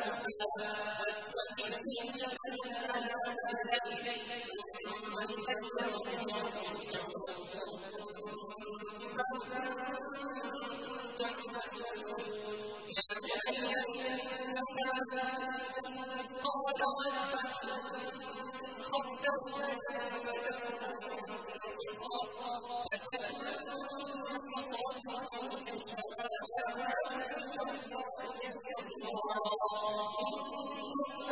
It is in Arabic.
مَعْرُوفًا ۚ وَاتَّبِعْ سَبِيلَ مَنْ أَنَابَ إِلَيَّ ثُمَّ إِلَيَّ مَرْجِعُكُمْ فَأُنَبِّئُكُم بِمَا كُنتُمْ تَعْمَلُونَ يَا بَنِي إِنَّمَا مَن مِّثْقَالَ ذَرَّةٍ خَيْرًا يَرَهُ فَتَكُن